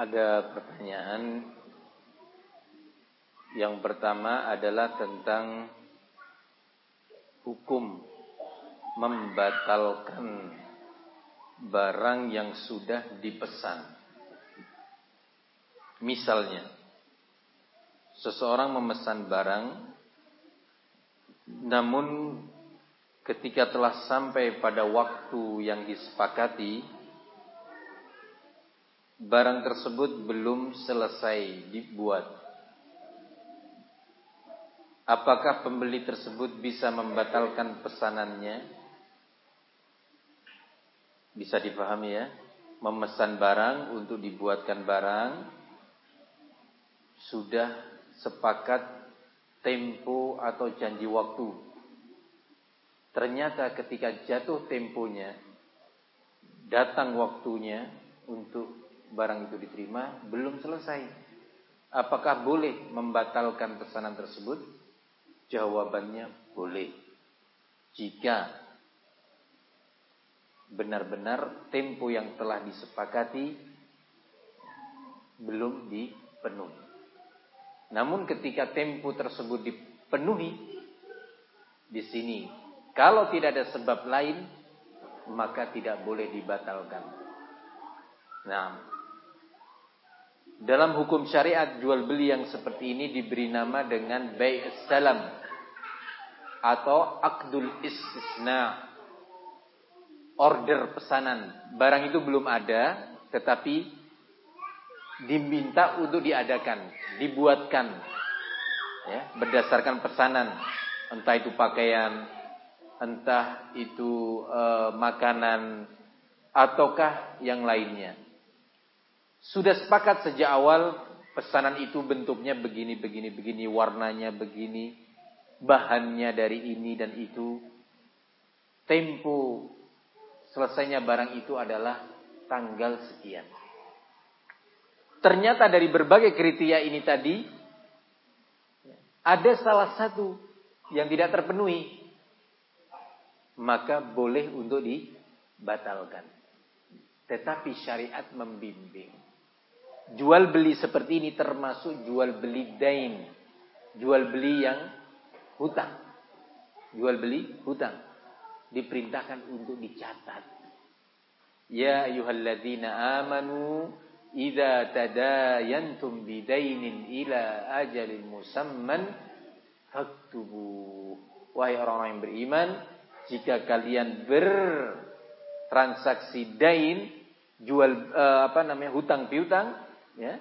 ada pertanyaan. Yang pertama adalah tentang hukum membatalkan barang yang sudah dipesan. Misalnya, seseorang memesan barang, namun ketika telah sampai pada waktu yang disepakati, barang tersebut belum selesai dibuat. Apakah pembeli tersebut bisa membatalkan pesanannya? Bisa dipahami ya? Memesan barang untuk dibuatkan barang sudah sepakat tempo atau janji waktu. Ternyata ketika jatuh temponya, datang waktunya untuk barang itu diterima belum selesai. Apakah boleh membatalkan pesanan tersebut? Jawabannya boleh. Jika benar-benar tempo yang telah disepakati belum dipenuhi. Namun ketika tempo tersebut dipenuhi di sini kalau tidak ada sebab lain maka tidak boleh dibatalkan. Nah, dalam hukum syariat jual beli yang seperti ini diberi nama dengan bai' salam atau akdul istisna. Order pesanan. Barang itu belum ada tetapi diminta untuk diadakan, dibuatkan ya, berdasarkan pesanan. Entah itu pakaian, entah itu e, makanan ataukah yang lainnya. Sudah sepakat sejak awal pesanan itu bentuknya begini, begini, begini, warnanya begini, bahannya dari ini dan itu. Tempo selesainya barang itu adalah tanggal sekian. Ternyata dari berbagai kriteria ini tadi ada salah satu yang tidak terpenuhi, maka boleh untuk dibatalkan. Tetapi syariat membimbing Jual beli seperti ini termasuk jual beli dain. Jual beli yang hutang. Jual beli hutang. Diperintahkan untuk dicatat. Ya ayuhalladzina amanu idza tadayantum bidainin ila ajalin musamman faktubu. Wahai orang-orang yang beriman, jika kalian bertransaksi dain, jual uh, apa namanya hutang piutang, ya.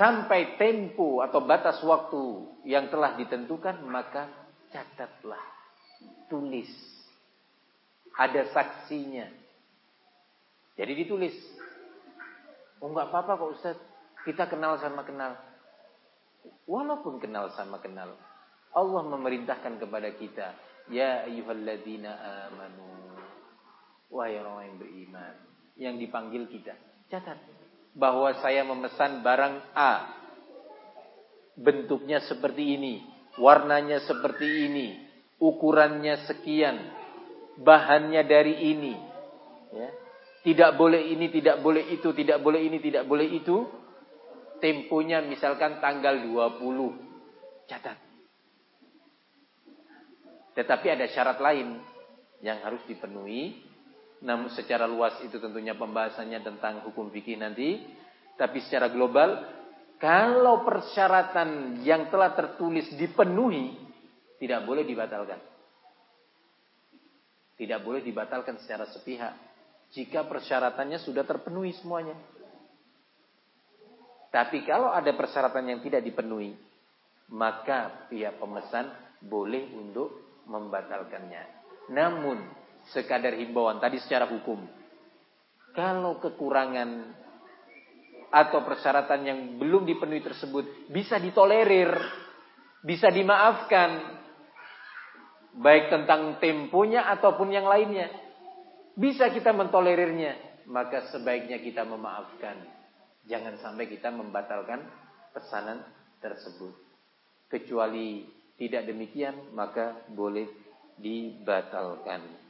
Sampai tempo atau batas waktu yang telah ditentukan maka catatlah tulis. Ada saksinya. Jadi ditulis. Oh nggak apa-apa kok Ustaz. Kita kenal sama kenal. Walaupun kenal sama kenal Allah memerintahkan kepada kita ya ayyuhalladzina amanu. Wahai orang yang beriman yang dipanggil kita catat bahwa saya memesan barang A. Bentuknya seperti ini, warnanya seperti ini, ukurannya sekian, bahannya dari ini. Ya. Tidak boleh ini, tidak boleh itu, tidak boleh ini, tidak boleh itu. Temponya misalkan tanggal 20. Catat. Tetapi ada syarat lain yang harus dipenuhi namun secara luas itu tentunya pembahasannya tentang hukum fikih nanti. Tapi secara global, kalau persyaratan yang telah tertulis dipenuhi, tidak boleh dibatalkan. Tidak boleh dibatalkan secara sepihak. Jika persyaratannya sudah terpenuhi semuanya. Tapi kalau ada persyaratan yang tidak dipenuhi, maka pihak pemesan boleh untuk membatalkannya. Namun sekadar himbauan tadi secara hukum. Kalau kekurangan atau persyaratan yang belum dipenuhi tersebut bisa ditolerir, bisa dimaafkan, baik tentang temponya ataupun yang lainnya. Bisa kita mentolerirnya, maka sebaiknya kita memaafkan. Jangan sampai kita membatalkan pesanan tersebut. Kecuali tidak demikian, maka boleh dibatalkan.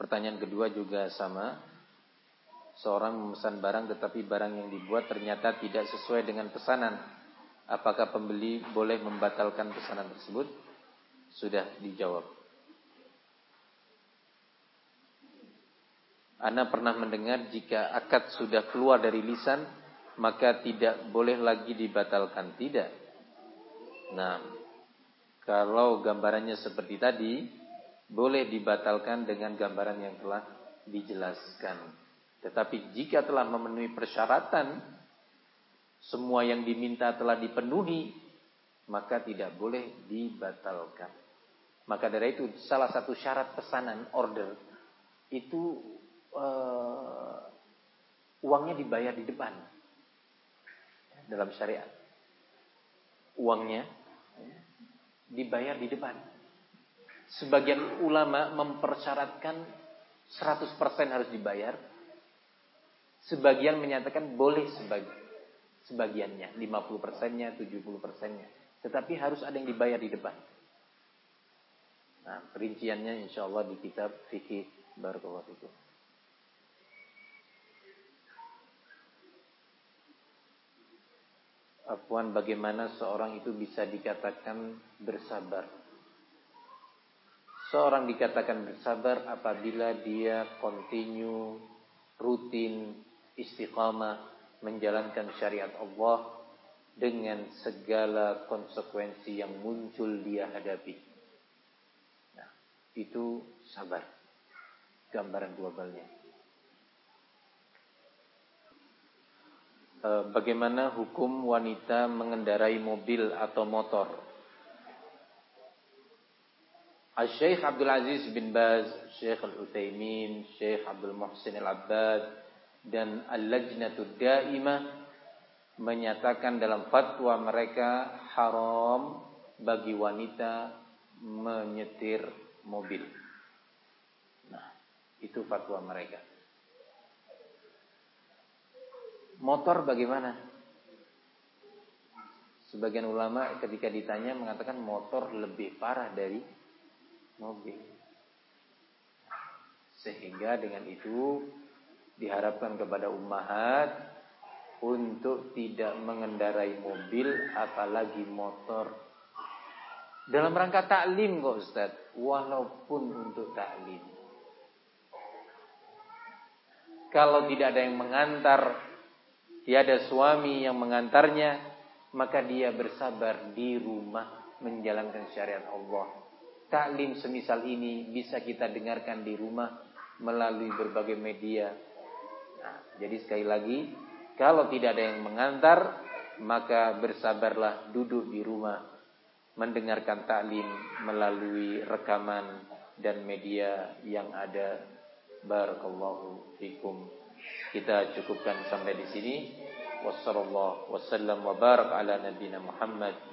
Pertanyaan kedua juga sama. Seorang memesan barang tetapi barang yang dibuat ternyata tidak sesuai dengan pesanan. Apakah pembeli boleh membatalkan pesanan tersebut? Sudah dijawab. Anda pernah mendengar jika akad sudah keluar dari lisan maka tidak boleh lagi dibatalkan. Tidak. Nah, kalau gambarannya seperti tadi, boleh dibatalkan dengan gambaran yang telah dijelaskan. Tetapi jika telah memenuhi persyaratan, semua yang diminta telah dipenuhi, maka tidak boleh dibatalkan. Maka dari itu salah satu syarat pesanan order itu uh, uangnya dibayar di depan dalam syariat. Uangnya dibayar di depan. Sebagian ulama mempersyaratkan 100% harus dibayar. Sebagian menyatakan boleh sebagi, sebagiannya, 50 persennya, 70 persennya. Tetapi harus ada yang dibayar di depan. Nah, perinciannya insya Allah di kitab fikih Barakallahu Fikum. Afwan bagaimana seorang itu bisa dikatakan bersabar Seorang dikatakan bersabar apabila dia continue, rutin, istiqamah menjalankan syariat Allah dengan segala konsekuensi yang muncul dia hadapi. Nah, itu sabar. Gambaran globalnya. Eh, bagaimana hukum wanita mengendarai mobil atau motor? Al-Syeikh Abdul Aziz bin Baz, Syekh Al-Utsaimin, Syekh Abdul Muhsin Al-Abbad dan Al-Lajnatud Daimah menyatakan dalam fatwa mereka haram bagi wanita menyetir mobil. Nah, itu fatwa mereka. Motor bagaimana? Sebagian ulama ketika ditanya mengatakan motor lebih parah dari mobil. Sehingga dengan itu diharapkan kepada ummahat untuk tidak mengendarai mobil apalagi motor. Dalam rangka taklim kok Ustaz. Walaupun untuk taklim kalau tidak ada yang mengantar tiada suami yang mengantarnya maka dia bersabar di rumah menjalankan syariat Allah taklim semisal ini bisa kita dengarkan di rumah melalui berbagai media. Nah, jadi sekali lagi, kalau tidak ada yang mengantar, maka bersabarlah duduk di rumah mendengarkan taklim melalui rekaman dan media yang ada. Barakallahu fikum. Kita cukupkan sampai di sini. Wassallallahu wasallam wa barak ala nabiyina Muhammad